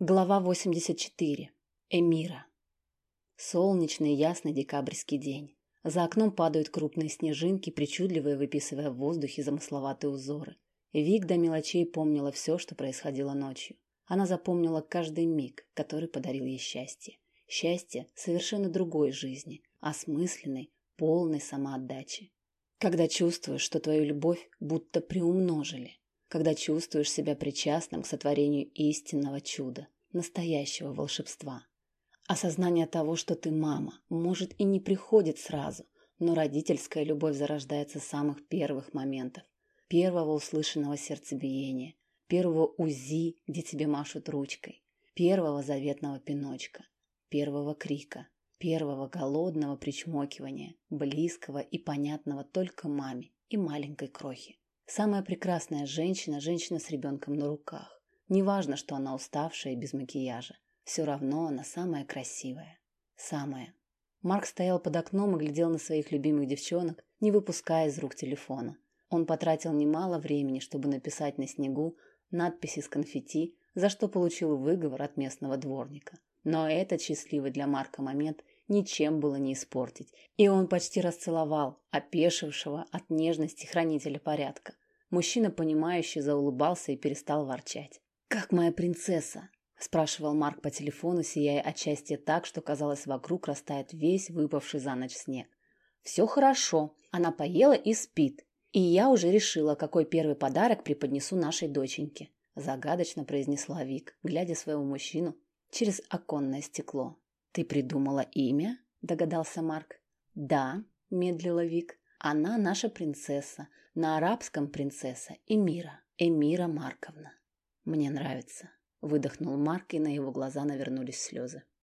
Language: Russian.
Глава 84. Эмира. Солнечный ясный декабрьский день. За окном падают крупные снежинки, причудливые выписывая в воздухе замысловатые узоры. Вик до мелочей помнила все, что происходило ночью. Она запомнила каждый миг, который подарил ей счастье. Счастье совершенно другой жизни, осмысленной, полной самоотдачи. Когда чувствуешь, что твою любовь будто приумножили, когда чувствуешь себя причастным к сотворению истинного чуда, настоящего волшебства. Осознание того, что ты мама, может и не приходит сразу, но родительская любовь зарождается с самых первых моментов. Первого услышанного сердцебиения, первого УЗИ, где тебе машут ручкой, первого заветного пиночка, первого крика, первого голодного причмокивания, близкого и понятного только маме и маленькой крохе. Самая прекрасная женщина – женщина с ребенком на руках. Неважно, что она уставшая и без макияжа. Все равно она самая красивая. Самая. Марк стоял под окном и глядел на своих любимых девчонок, не выпуская из рук телефона. Он потратил немало времени, чтобы написать на снегу надписи с конфетти, за что получил выговор от местного дворника. Но этот счастливый для Марка момент ничем было не испортить, и он почти расцеловал опешившего от нежности хранителя порядка. Мужчина, понимающий, заулыбался и перестал ворчать. «Как моя принцесса?» – спрашивал Марк по телефону, сияя от счастья так, что, казалось, вокруг растает весь выпавший за ночь снег. «Все хорошо. Она поела и спит. И я уже решила, какой первый подарок преподнесу нашей доченьке», – загадочно произнесла Вик, глядя своему мужчину через оконное стекло. «Ты придумала имя?» – догадался Марк. «Да», – медлила Вик. «Она наша принцесса, на арабском принцесса Эмира, Эмира Марковна. Мне нравится. Выдохнул Марк, и на его глаза навернулись слезы.